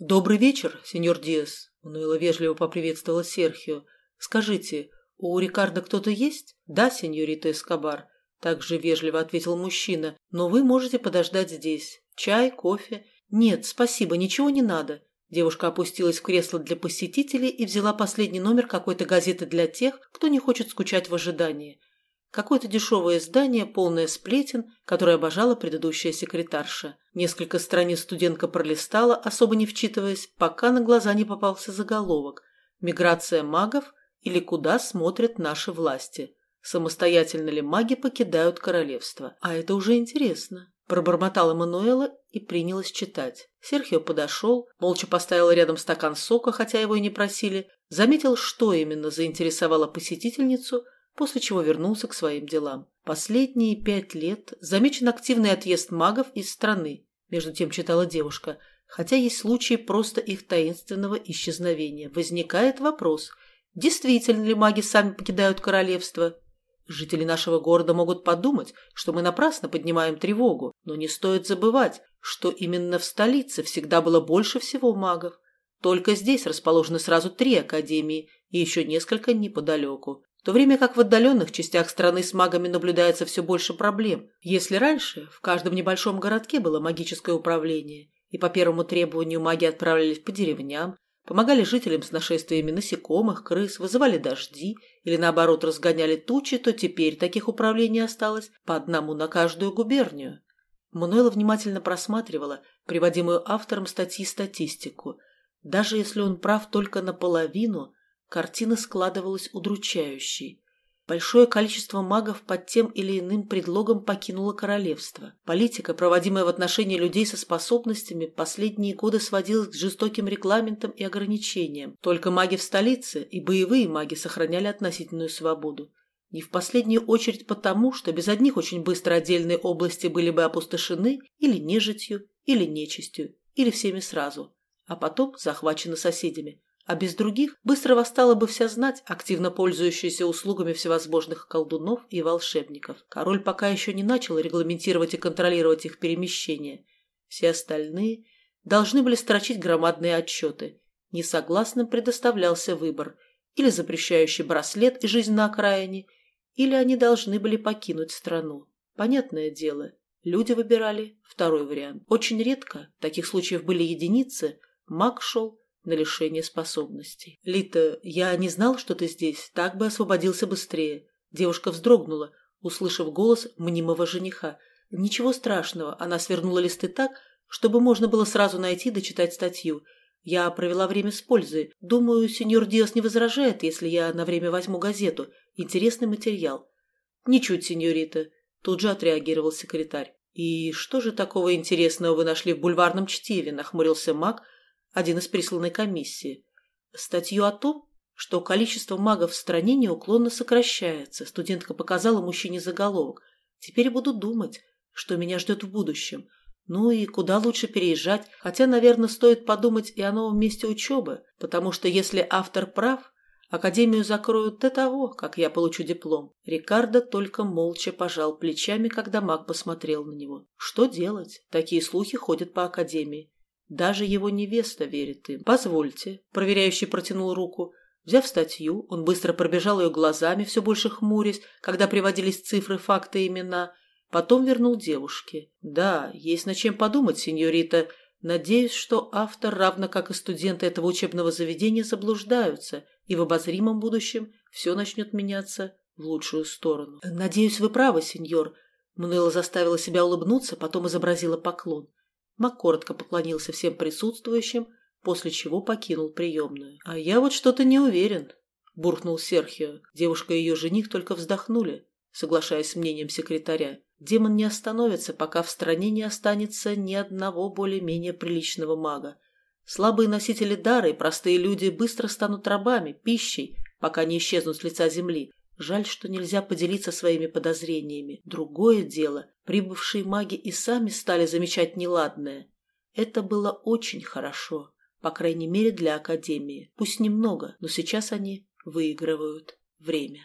«Добрый вечер, сеньор Диас», — Мануэла вежливо поприветствовала Серхио. «Скажите, у Рикардо кто-то есть?» «Да, сеньорита Эскобар», — также вежливо ответил мужчина. «Но вы можете подождать здесь. Чай, кофе?» «Нет, спасибо, ничего не надо». Девушка опустилась в кресло для посетителей и взяла последний номер какой-то газеты для тех, кто не хочет скучать в ожидании. Какое-то дешевое издание, полное сплетен, которое обожала предыдущая секретарша. Несколько страниц студентка пролистала, особо не вчитываясь, пока на глаза не попался заголовок «Миграция магов или куда смотрят наши власти? Самостоятельно ли маги покидают королевство?» А это уже интересно. Пробормотала Мануэла и принялась читать. Серхио подошел, молча поставил рядом стакан сока, хотя его и не просили, заметил, что именно заинтересовало посетительницу – после чего вернулся к своим делам. Последние пять лет замечен активный отъезд магов из страны, между тем читала девушка, хотя есть случаи просто их таинственного исчезновения. Возникает вопрос, действительно ли маги сами покидают королевство? Жители нашего города могут подумать, что мы напрасно поднимаем тревогу, но не стоит забывать, что именно в столице всегда было больше всего магов. Только здесь расположены сразу три академии и еще несколько неподалеку в то время как в отдаленных частях страны с магами наблюдается все больше проблем. Если раньше в каждом небольшом городке было магическое управление, и по первому требованию маги отправлялись по деревням, помогали жителям с нашествиями насекомых, крыс, вызывали дожди или, наоборот, разгоняли тучи, то теперь таких управлений осталось по одному на каждую губернию. Мануэла внимательно просматривала приводимую автором статьи статистику. Даже если он прав только наполовину – Картина складывалась удручающей. Большое количество магов под тем или иным предлогом покинуло королевство. Политика, проводимая в отношении людей со способностями, последние годы сводилась к жестоким регламентам и ограничениям. Только маги в столице и боевые маги сохраняли относительную свободу. Не в последнюю очередь потому, что без одних очень быстро отдельные области были бы опустошены или нежитью, или нечистью, или всеми сразу, а потом захвачены соседями а без других быстро восстала бы вся знать, активно пользующаяся услугами всевозможных колдунов и волшебников. Король пока еще не начал регламентировать и контролировать их перемещение. Все остальные должны были строчить громадные отчеты. Несогласным предоставлялся выбор – или запрещающий браслет и жизнь на окраине, или они должны были покинуть страну. Понятное дело, люди выбирали второй вариант. Очень редко, таких случаев были единицы, маг шел на лишение способностей. «Лита, я не знал, что ты здесь, так бы освободился быстрее». Девушка вздрогнула, услышав голос мнимого жениха. «Ничего страшного», она свернула листы так, чтобы можно было сразу найти и дочитать статью. «Я провела время с пользой. Думаю, сеньор Диас не возражает, если я на время возьму газету. Интересный материал». «Ничуть, сеньорита», – тут же отреагировал секретарь. «И что же такого интересного вы нашли в бульварном чтиве?» – нахмурился маг – один из присланной комиссии, статью о том, что количество магов в стране неуклонно сокращается. Студентка показала мужчине заголовок. Теперь буду думать, что меня ждет в будущем. Ну и куда лучше переезжать, хотя, наверное, стоит подумать и о новом месте учебы, потому что если автор прав, Академию закроют до того, как я получу диплом. Рикардо только молча пожал плечами, когда маг посмотрел на него. Что делать? Такие слухи ходят по Академии. Даже его невеста верит им. «Позвольте», – проверяющий протянул руку. Взяв статью, он быстро пробежал ее глазами, все больше хмурясь, когда приводились цифры, факты и имена. Потом вернул девушке. «Да, есть над чем подумать, сеньорита. Надеюсь, что автор, равно как и студенты этого учебного заведения, заблуждаются, и в обозримом будущем все начнет меняться в лучшую сторону». «Надеюсь, вы правы, сеньор». Мануэла заставила себя улыбнуться, потом изобразила поклон. Мак коротко поклонился всем присутствующим, после чего покинул приемную. «А я вот что-то не уверен», – буркнул Серхио. Девушка и ее жених только вздохнули, соглашаясь с мнением секретаря. Демон не остановится, пока в стране не останется ни одного более-менее приличного мага. Слабые носители дара и простые люди быстро станут рабами, пищей, пока не исчезнут с лица земли. Жаль, что нельзя поделиться своими подозрениями. Другое дело, прибывшие маги и сами стали замечать неладное. Это было очень хорошо, по крайней мере для Академии. Пусть немного, но сейчас они выигрывают время.